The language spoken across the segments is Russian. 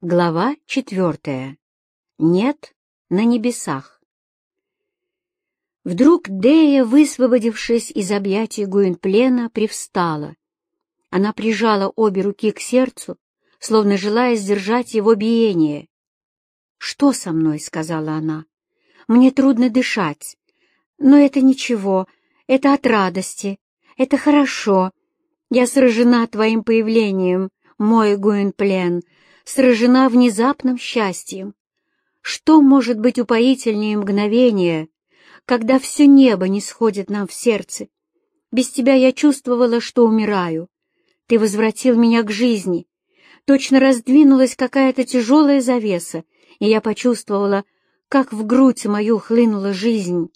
Глава четвертая. Нет на небесах. Вдруг Дея, высвободившись из объятий Гуинплена, привстала. Она прижала обе руки к сердцу, словно желая сдержать его биение. «Что со мной?» — сказала она. «Мне трудно дышать. Но это ничего, это от радости, это хорошо. Я сражена твоим появлением, мой Гуинплен, сражена внезапным счастьем. Что может быть упоительнее мгновения, когда все небо не сходит нам в сердце? Без тебя я чувствовала, что умираю. Ты возвратил меня к жизни. Точно раздвинулась какая-то тяжелая завеса, и я почувствовала, как в грудь мою хлынула жизнь,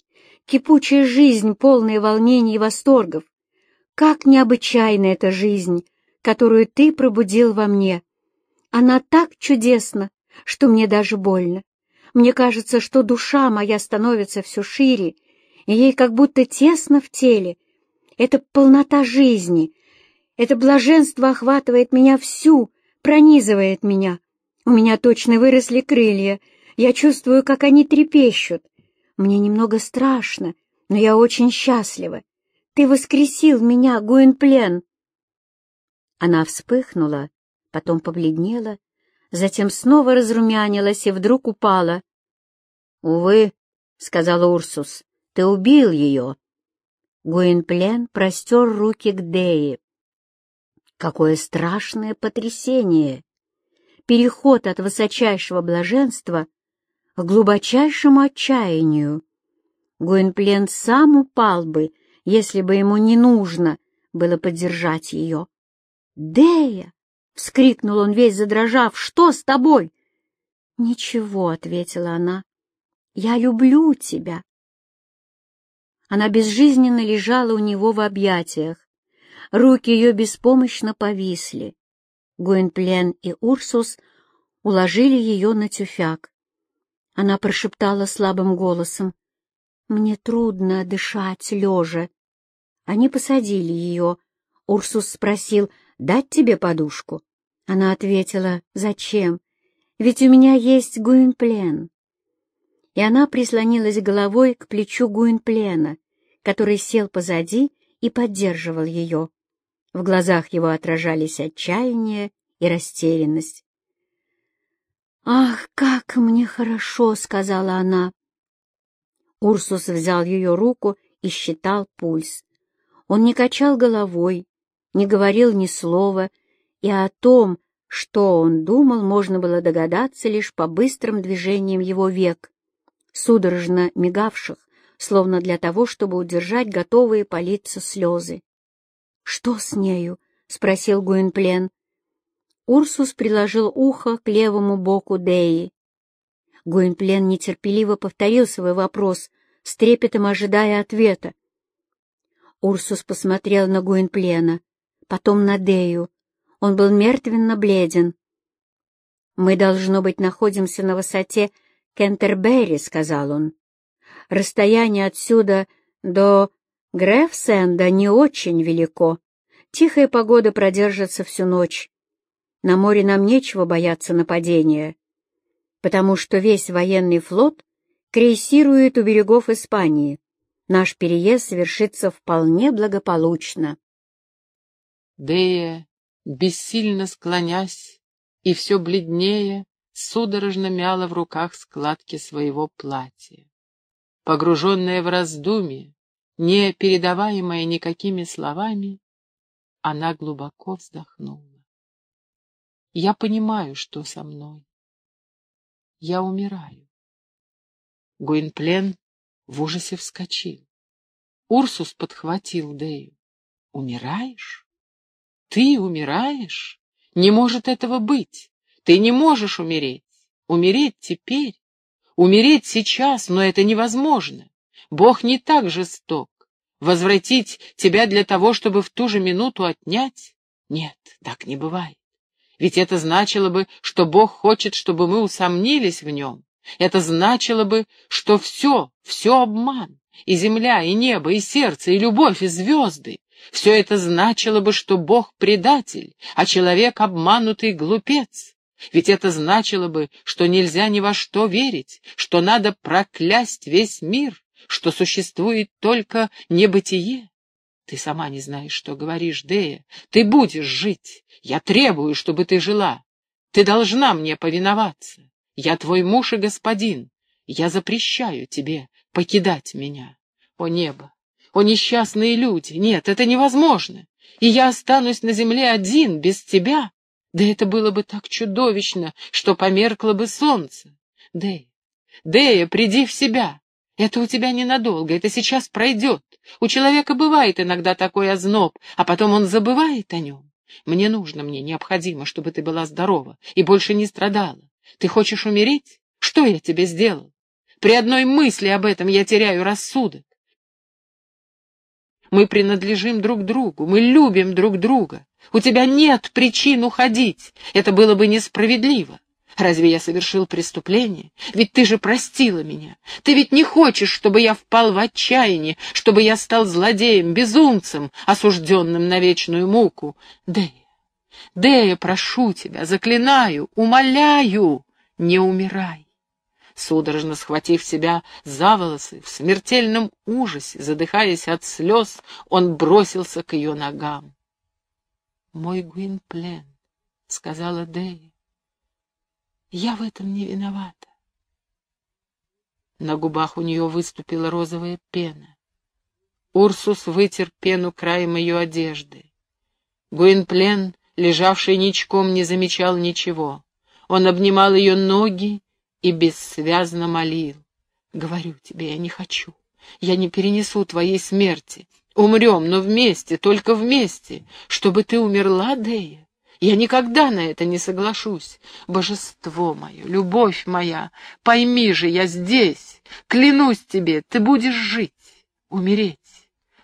кипучая жизнь, полная волнений и восторгов. Как необычайна эта жизнь, которую ты пробудил во мне. Она так чудесна, что мне даже больно. Мне кажется, что душа моя становится все шире, и ей как будто тесно в теле. Это полнота жизни, это блаженство охватывает меня всю, пронизывает меня. У меня точно выросли крылья, я чувствую, как они трепещут. Мне немного страшно, но я очень счастлива. Ты воскресил меня, Гуинплен!» Она вспыхнула, потом побледнела, затем снова разрумянилась и вдруг упала. «Увы», — сказал Урсус, — «ты убил ее». Гуинплен простер руки к Дее. Какое страшное потрясение! Переход от высочайшего блаженства к глубочайшему отчаянию. Гуинплен сам упал бы, если бы ему не нужно было поддержать ее. «Дея!» — вскрикнул он весь задрожав. «Что с тобой?» «Ничего», — ответила она. «Я люблю тебя». Она безжизненно лежала у него в объятиях. Руки ее беспомощно повисли. Гуинплен и Урсус уложили ее на тюфяк. Она прошептала слабым голосом. «Мне трудно дышать лежа». Они посадили ее. Урсус спросил, дать тебе подушку? Она ответила, зачем? Ведь у меня есть Гуинплен. И она прислонилась головой к плечу Гуинплена, который сел позади и поддерживал ее. В глазах его отражались отчаяние и растерянность. «Ах, как мне хорошо!» — сказала она. Урсус взял ее руку и считал пульс. Он не качал головой, не говорил ни слова, и о том, что он думал, можно было догадаться лишь по быстрым движениям его век, судорожно мигавших, словно для того, чтобы удержать готовые политься слезы. «Что с нею?» — спросил Гуинплен. Урсус приложил ухо к левому боку Деи. Гуинплен нетерпеливо повторил свой вопрос, с трепетом ожидая ответа. Урсус посмотрел на Гуинплена, потом на Дею. Он был мертвенно бледен. «Мы, должно быть, находимся на высоте Кентерберри», — сказал он. «Расстояние отсюда до Грефсенда не очень велико. Тихая погода продержится всю ночь. На море нам нечего бояться нападения, потому что весь военный флот крейсирует у берегов Испании наш переезд совершится вполне благополучно. Дея, бессильно склонясь и все бледнее, судорожно мяла в руках складки своего платья. Погруженная в раздумье, не передаваемая никакими словами, она глубоко вздохнула. Я понимаю, что со мной. Я умираю. Гуинплен в ужасе вскочил. Урсус подхватил Дею. «Умираешь? Ты умираешь? Не может этого быть. Ты не можешь умереть. Умереть теперь. Умереть сейчас, но это невозможно. Бог не так жесток. Возвратить тебя для того, чтобы в ту же минуту отнять? Нет, так не бывает. Ведь это значило бы, что Бог хочет, чтобы мы усомнились в нем. Это значило бы, что все, все обман, и земля, и небо, и сердце, и любовь, и звезды. Все это значило бы, что Бог предатель, а человек обманутый глупец. Ведь это значило бы, что нельзя ни во что верить, что надо проклясть весь мир, что существует только небытие. Ты сама не знаешь, что говоришь, Дея. Ты будешь жить. Я требую, чтобы ты жила. Ты должна мне повиноваться. Я твой муж и господин. Я запрещаю тебе покидать меня. О небо! О несчастные люди! Нет, это невозможно. И я останусь на земле один, без тебя. Да это было бы так чудовищно, что померкло бы солнце. Дея, Дея, приди в себя. Это у тебя ненадолго, это сейчас пройдет. У человека бывает иногда такой озноб, а потом он забывает о нем. Мне нужно, мне необходимо, чтобы ты была здорова и больше не страдала. Ты хочешь умереть? Что я тебе сделал? При одной мысли об этом я теряю рассудок. Мы принадлежим друг другу, мы любим друг друга. У тебя нет причин уходить, это было бы несправедливо. Разве я совершил преступление? Ведь ты же простила меня. Ты ведь не хочешь, чтобы я впал в отчаяние, чтобы я стал злодеем, безумцем, осужденным на вечную муку. Дея, Дея, прошу тебя, заклинаю, умоляю, не умирай. Судорожно схватив себя за волосы, в смертельном ужасе, задыхаясь от слез, он бросился к ее ногам. «Мой Гуинплен», — сказала Дея, я в этом не виновата. На губах у нее выступила розовая пена. Урсус вытер пену краем ее одежды. Гуинплен, лежавший ничком, не замечал ничего. Он обнимал ее ноги и бессвязно молил. «Говорю тебе, я не хочу. Я не перенесу твоей смерти. Умрем, но вместе, только вместе. Чтобы ты умерла, Дея, я никогда на это не соглашусь. Божество мое, любовь моя, пойми же, я здесь. Клянусь тебе, ты будешь жить, умереть.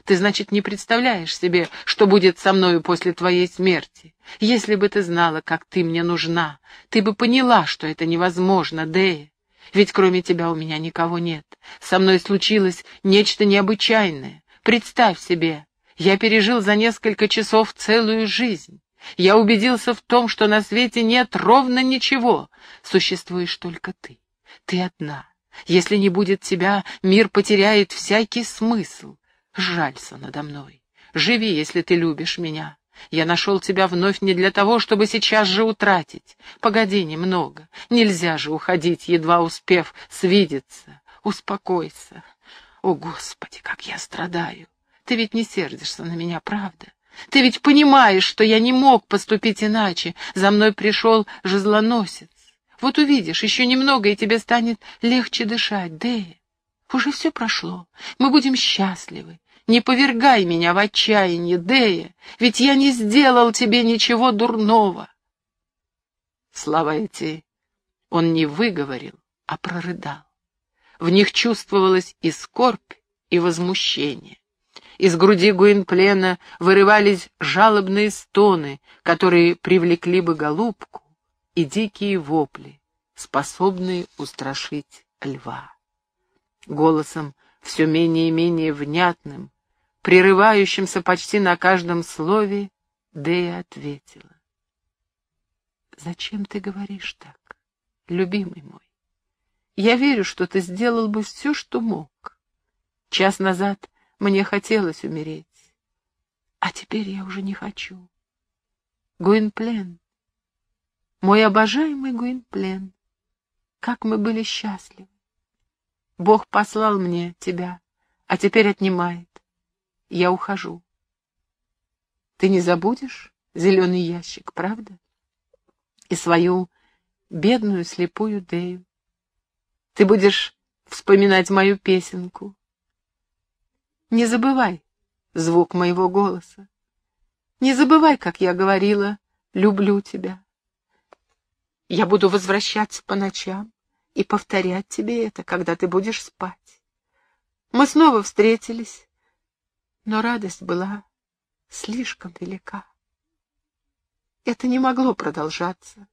Ты, значит, не представляешь себе, что будет со мною после твоей смерти. Если бы ты знала, как ты мне нужна, ты бы поняла, что это невозможно, Дея. Ведь кроме тебя у меня никого нет. Со мной случилось нечто необычайное. Представь себе, я пережил за несколько часов целую жизнь. Я убедился в том, что на свете нет ровно ничего. Существуешь только ты. Ты одна. Если не будет тебя, мир потеряет всякий смысл. Жалься надо мной. Живи, если ты любишь меня. Я нашел тебя вновь не для того, чтобы сейчас же утратить. Погоди немного. Нельзя же уходить, едва успев свидеться. Успокойся. О, Господи, как я страдаю. Ты ведь не сердишься на меня, правда? Ты ведь понимаешь, что я не мог поступить иначе. За мной пришел жезлоносец. Вот увидишь, еще немного, и тебе станет легче дышать, Дея. Уже все прошло. Мы будем счастливы. Не повергай меня в отчаяние, Дея, ведь я не сделал тебе ничего дурного. Слова эти он не выговорил, а прорыдал. В них чувствовалась и скорбь, и возмущение. Из груди Гуинплена вырывались жалобные стоны, которые привлекли бы голубку, и дикие вопли, способные устрашить льва. Голосом все менее и менее внятным, прерывающимся почти на каждом слове, Дея ответила. «Зачем ты говоришь так, любимый мой? Я верю, что ты сделал бы все, что мог. Час назад мне хотелось умереть. А теперь я уже не хочу. Гуинплен, мой обожаемый Гуинплен, как мы были счастливы. Бог послал мне тебя, а теперь отнимает. Я ухожу. Ты не забудешь зеленый ящик, правда? И свою бедную слепую Дею. Ты будешь вспоминать мою песенку, не забывай звук моего голоса. Не забывай, как я говорила, люблю тебя. Я буду возвращаться по ночам и повторять тебе это, когда ты будешь спать. Мы снова встретились, но радость была слишком велика. Это не могло продолжаться.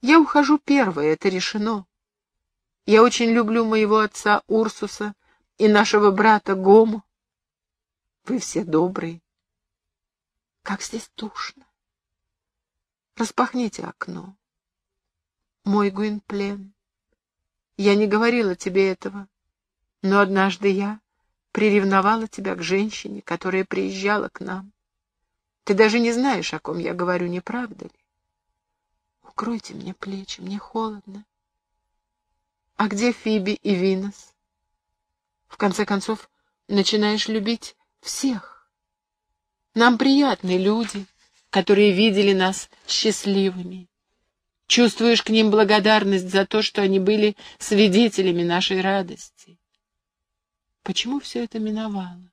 Я ухожу первой, это решено. Я очень люблю моего отца Урсуса, и нашего брата Гому. Вы все добрые. Как здесь душно. Распахните окно. мой Гуинплен. Я не говорила тебе этого, но однажды я приревновала тебя к женщине, которая приезжала к нам. Ты даже не знаешь, о ком я говорю, не правда ли? Укройте мне плечи, мне холодно. А где Фиби и Винос? В конце концов, начинаешь любить всех. Нам приятны люди, которые видели нас счастливыми. Чувствуешь к ним благодарность за то, что они были свидетелями нашей радости. Почему все это миновало?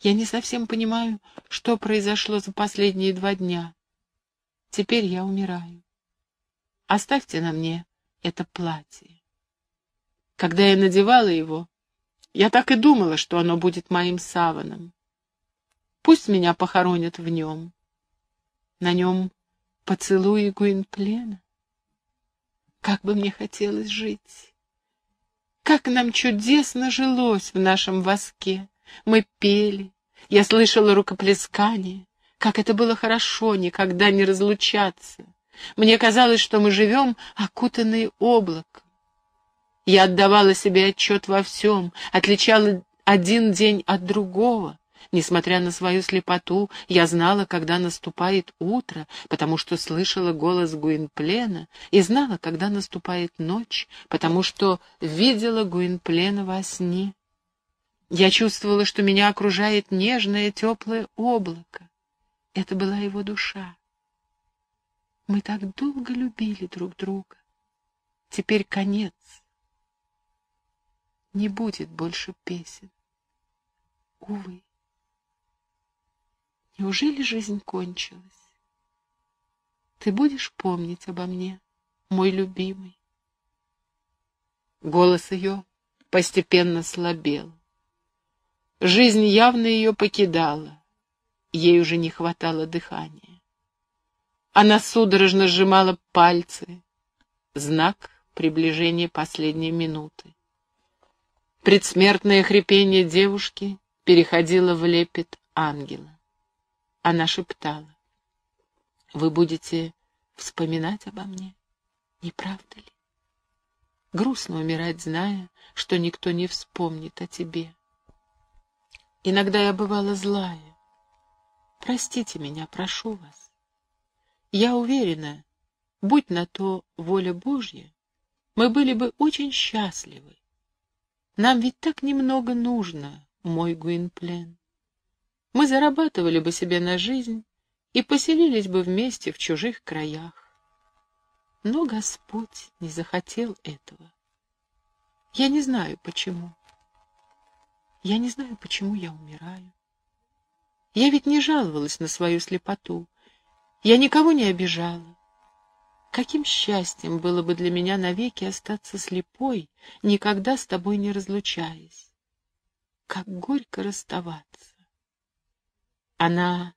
Я не совсем понимаю, что произошло за последние два дня. Теперь я умираю. Оставьте на мне это платье. Когда я надевала его, я так и думала, что оно будет моим саваном. Пусть меня похоронят в нем. На нем поцелуи Гуинплена. Как бы мне хотелось жить. Как нам чудесно жилось в нашем воске. Мы пели, я слышала рукоплескание. Как это было хорошо никогда не разлучаться. Мне казалось, что мы живем, окутанные облаком. Я отдавала себе отчет во всем, отличала один день от другого. Несмотря на свою слепоту, я знала, когда наступает утро, потому что слышала голос Гуинплена, и знала, когда наступает ночь, потому что видела Гуинплена во сне. Я чувствовала, что меня окружает нежное теплое облако. Это была его душа. Мы так долго любили друг друга. Теперь конец. Не будет больше песен. Увы. Неужели жизнь кончилась? Ты будешь помнить обо мне, мой любимый? Голос ее постепенно слабел. Жизнь явно ее покидала. Ей уже не хватало дыхания. Она судорожно сжимала пальцы. Знак приближения последней минуты. Предсмертное хрипение девушки переходило в лепет ангела. Она шептала. «Вы будете вспоминать обо мне, не правда ли? Грустно умирать, зная, что никто не вспомнит о тебе. Иногда я бывала злая. Простите меня, прошу вас. Я уверена, будь на то воля Божья, мы были бы очень счастливы. Нам ведь так немного нужно, мой Гуинплен. Мы зарабатывали бы себе на жизнь и поселились бы вместе в чужих краях. Но Господь не захотел этого. Я не знаю, почему. Я не знаю, почему я умираю. Я ведь не жаловалась на свою слепоту. Я никого не обижала. Каким счастьем было бы для меня навеки остаться слепой, никогда с тобой не разлучаясь. Как горько расставаться. Она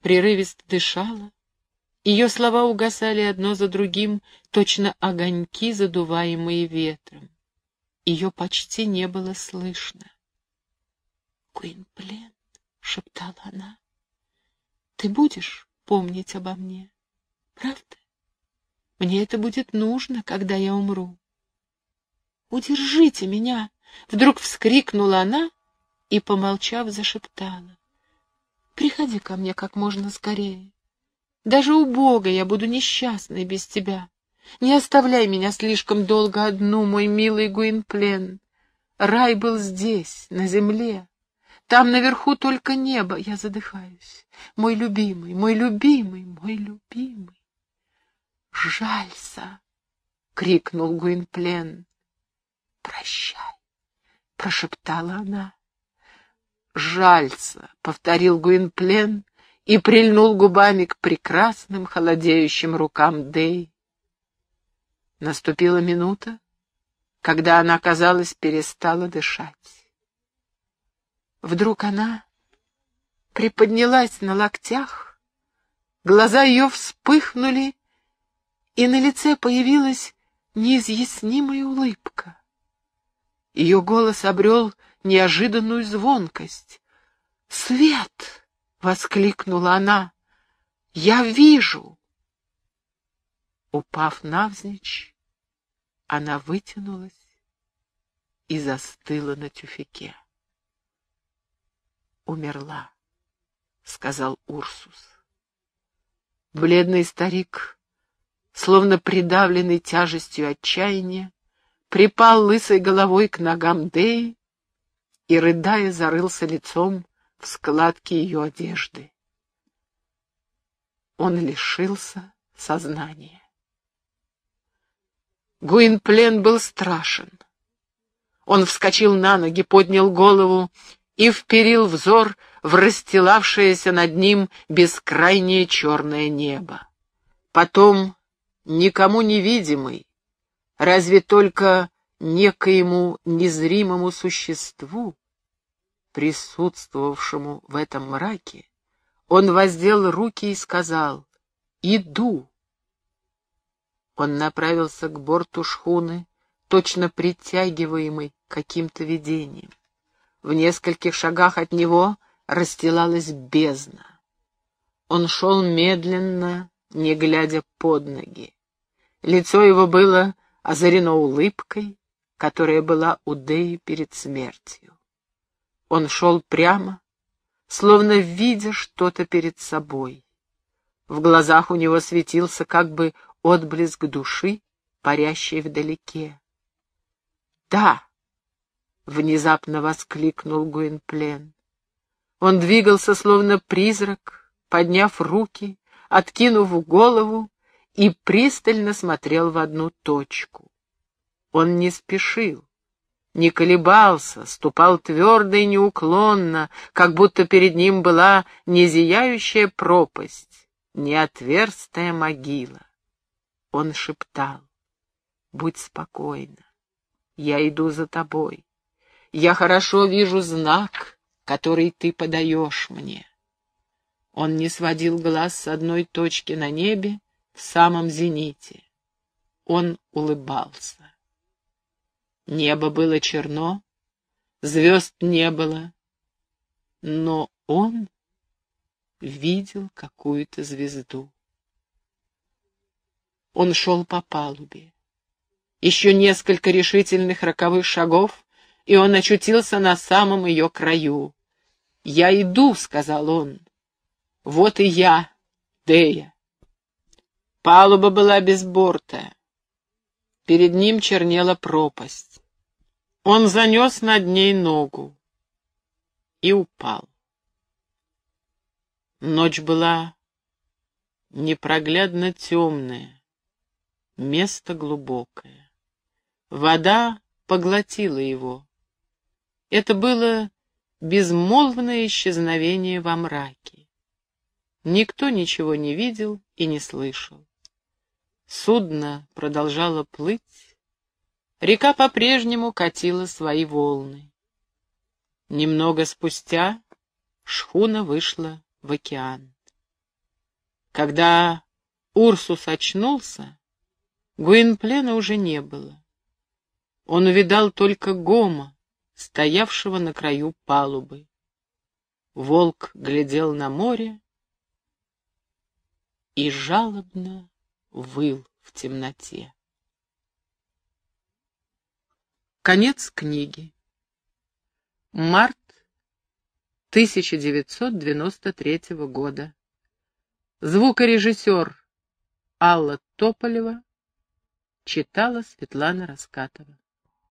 прерывисто дышала, ее слова угасали одно за другим, точно огоньки, задуваемые ветром. Ее почти не было слышно. «Куинплен», — шептала она, — «ты будешь помнить обо мне, правда? Мне это будет нужно, когда я умру». «Удержите меня!» — вдруг вскрикнула она и, помолчав, зашептала. Приходи ко мне как можно скорее. Даже у Бога я буду несчастной без тебя. Не оставляй меня слишком долго одну, мой милый Гуинплен. Рай был здесь, на земле. Там наверху только небо. Я задыхаюсь. Мой любимый, мой любимый, мой любимый. «Жалься!» — крикнул Гуинплен. «Прощай!» — прошептала она жальца, — повторил Гуинплен и прильнул губами к прекрасным холодеющим рукам Дэй. Наступила минута, когда она, казалось, перестала дышать. Вдруг она приподнялась на локтях, глаза ее вспыхнули, и на лице появилась неизъяснимая улыбка. Ее голос обрел неожиданную звонкость. «Свет!» — воскликнула она. «Я вижу!» Упав навзничь, она вытянулась и застыла на тюфяке. «Умерла», — сказал Урсус. Бледный старик, словно придавленный тяжестью отчаяния, припал лысой головой к ногам Деи и, рыдая, зарылся лицом в складки ее одежды. Он лишился сознания. Гуинплен был страшен. Он вскочил на ноги, поднял голову и вперил взор в расстилавшееся над ним бескрайнее черное небо. Потом, никому невидимый, разве только некоему незримому существу, присутствовавшему в этом мраке, он воздел руки и сказал «Иду». Он направился к борту шхуны, точно притягиваемый каким-то видением. В нескольких шагах от него расстилалась бездна. Он шел медленно, не глядя под ноги. Лицо его было озарено улыбкой, которая была у Деи перед смертью. Он шел прямо, словно видя что-то перед собой. В глазах у него светился как бы отблеск души, парящей вдалеке. «Да!» — внезапно воскликнул Гуинплен. Он двигался, словно призрак, подняв руки, откинув голову и пристально смотрел в одну точку. Он не спешил, не колебался, ступал твердо и неуклонно, как будто перед ним была не зияющая пропасть, не отверстая могила. Он шептал, «Будь спокойна, я иду за тобой. Я хорошо вижу знак, который ты подаешь мне». Он не сводил глаз с одной точки на небе в самом зените. Он улыбался. Небо было черно, звезд не было, но он видел какую-то звезду. Он шел по палубе. Еще несколько решительных роковых шагов, и он очутился на самом ее краю. «Я иду», — сказал он. «Вот и я, Дея». Палуба была без борта. Перед ним чернела пропасть. Он занес над ней ногу и упал. Ночь была непроглядно темная. Место глубокое. Вода поглотила его. Это было безмолвное исчезновение во мраке. Никто ничего не видел и не слышал. Судно продолжало плыть, река по-прежнему катила свои волны. Немного спустя шхуна вышла в океан. Когда Урсус очнулся, Гуинплена уже не было. Он увидал только Гома, стоявшего на краю палубы. Волк глядел на море и жалобно выл в темноте. Конец книги. Март 1993 года. Звукорежиссер Алла Тополева Читала Светлана Раскатова.